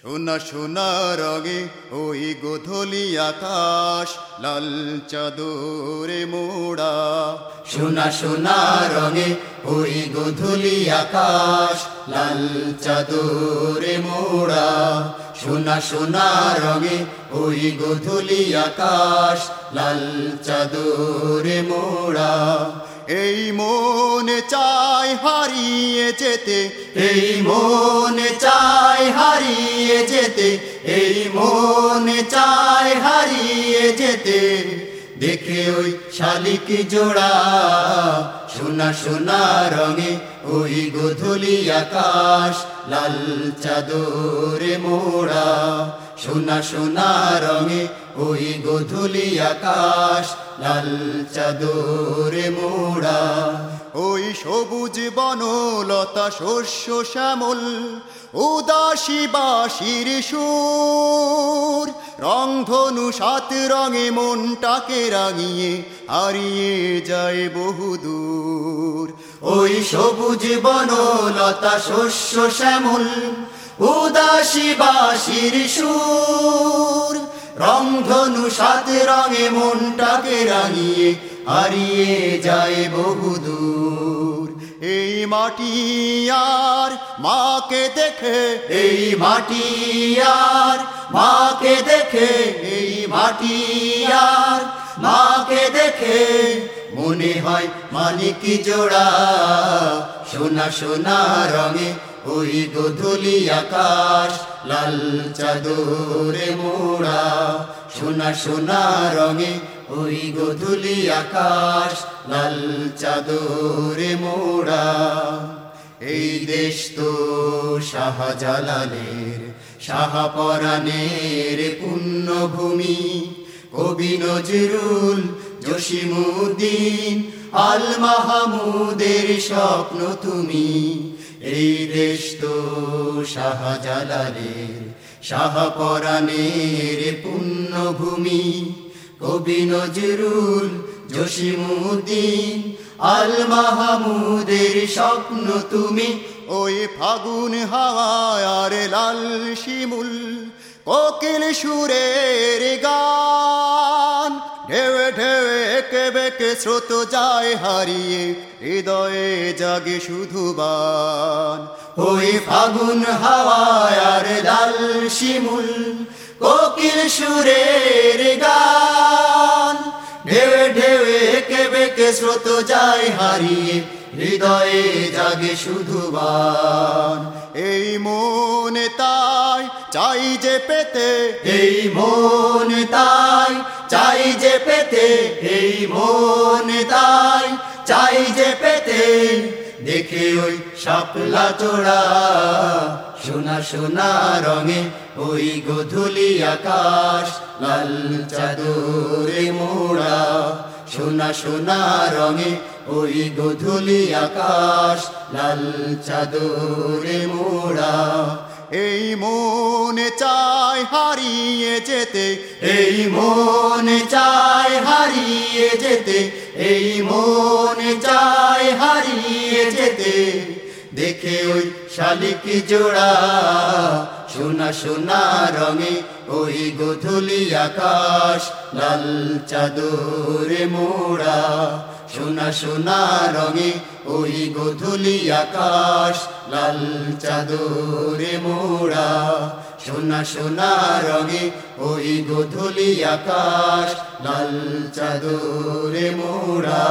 সোনা সোনা রঙে ওই গোধলি আকাশ, লাল চাদরে মোড়া। সোনা সোনা রঙে ওই গধুলি আকাশ, লাল চাদরে মোড়া। সোনা সোনা রঙে ওই গধুলি আকাশ, লাল চাদরে মোড়া। এই মনে চাই হারিয়ে যেতে, এই মনে চায় হারিয়ে যেতে, এই মনে চায় হারিয়ে যেতে। দেখে ওই শালিক জোড়া, সোনা সোনা রঙে ওই গধুলি আকাশ, লাল চাদরে মোড়া। সোনা সোনা রঙে ওই গধুলি আকাশ, লাল চাদরে মোড়া। ওই সবুজ বনলতা শস্য শ্যামল, উদাসী বাসির সুর। রংধনু সাত রঙে মনটাকে রাঙিয়ে হারিয়ে যায় বহুদূর। ওই সবুজ বনলতা শস্য শ্যামল, উদাসী বাসির সুর। রংধনু সাত রঙে মনটাকে রাঙিয়ে হারিয়ে যায় বহুদূর। এই মাটি আর মাকে দেখে, এই মাটি আর মাকে দেখে, এই মাটি আর মাকে দেখে মনে হয় মানিক জোড়া। সোনা সোনা রঙে ওই গধুলি আকাশ, লাল চাদরে মোড়া। সোনা সোনা রঙে ওই গধুলি আকাশ, লাল চাদরে মোড়া। এই দেশ তো শাহজালালের, শাহপরাণের পুণ্যভূমি। কবি নজরুল জসিমুদ্দিন আল মাহমুদের স্বপ্ন তুমি। এই দেশ তো শাহজালালের, শাহপরাণের পুণ্যভূমি। কবি নজরুল জসিমুদ্দিন আল মাহমুদের স্বপ্ন তুমি। ওই ফাগুন হাওয়ায় আর লাল শিমুল কোকিল সুরের গান। ঢেউে ঢেউে একে বেকে স্রোত যায় হারিয়ে। হৃদয়ে জাগে শুধু বান। ওই ফাগুন হাওয়ায় আর লাল শিমুল, কোকিল সুরের ঢেউে বেঁকে স্রোত যায় হারিয়ে হৃদয়ে জাগে শুধু বান। এই মনে তাই চাই যে পেতে। এই মন তাই চাই যে পেতে। এই মন তাই চাই যে পেতে। দেখে ওই শাপলা চোড়া সোনা সোনা রঙে ওই গধুলি আকাশ লাল চাদরে মোড়া। সোনা সোনা রঙে ওই গধুলি আকাশ, লাল চাদরে মোড়া। এই মনে চাই হারিয়ে যেতে, এই মনে চাই হারিয়ে যেতে, এই মনে চাই হারিয়ে যেতে। দেখে ওই শালিক জোড়া সোনা সোনা রঙে ওই গধুলি আকাশ, লাল চাদরে মোড়া। সোনা সোনা রঙে ওই গধুলি আকাশ, লাল চাদরে মোড়া। সোনা সোনা রঙে ওই গধুলি আকাশ, লাল চাদরে মোড়া।